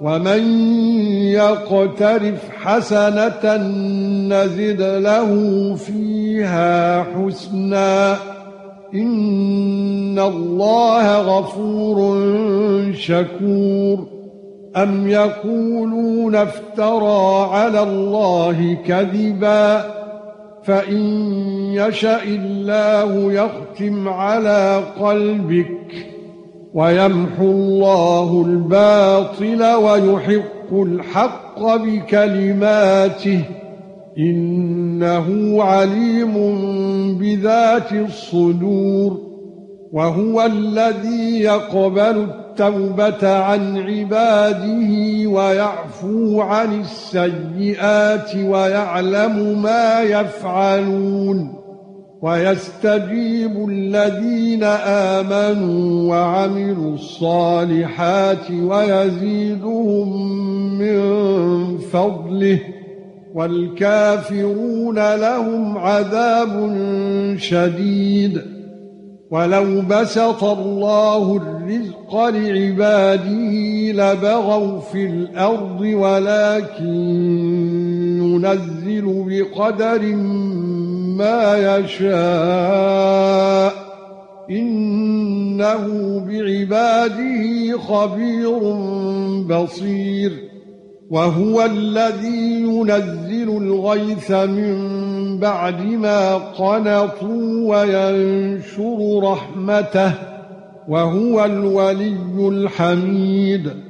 وَمَن يَقْتَرِفْ حَسَنَةً نَّزِدْ لَهُ فِيهَا حُسْنًا. إِنَّ اللَّهَ غَفُورٌ شَكُورٌ. أَمْ يَقُولُونَ افْتَرَى عَلَى اللَّهِ كَذِبًا. فَإِن يَشَأِ اللَّهُ يَخْتِمْ عَلَى قَلْبِكَ. وَيَمْحُو اللَّهُ الْبَاطِلَ وَيُحِقُّ الْحَقَّ بِكَلِمَاتِهِ إِنَّهُ عَلِيمٌ بِذَاتِ الصُّدُورِ وَهُوَ الَّذِي يَقْبَلُ التَّوْبَةَ عَن عِبَادِهِ وَيَعْفُو عَنِ السَّيِّئَاتِ وَيَعْلَمُ مَا يَفْعَلُونَ وَيَسْتَجِيبُ الَّذِينَ آمَنُوا وَعَمِلُوا الصَّالِحَاتِ وَيَزِيدُهُم مِّن فَضْلِهِ وَالْكَافِرُونَ لَهُمْ عَذَابٌ شَدِيدٌ. وَلَوْ بَسَطَ اللَّهُ الرِّزْقَ لِعِبَادِهِ لَبَغَوْا فِي الْأَرْضِ وَلَكِن يُنَزِّلُ بِقَدَرٍ مَا يَشَاءُ. إِنَّهُ بِعِبَادِهِ خَبِيرٌ بَصِيرٌ. وَهُوَ الَّذِي يُنَزِّلُ الْغَيْثَ مِن بَعْدِ مَا قَنَطُوا وَيَنشُرُ رَحْمَتَهُ. وَهُوَ الْوَلِيُّ الْحَمِيدُ.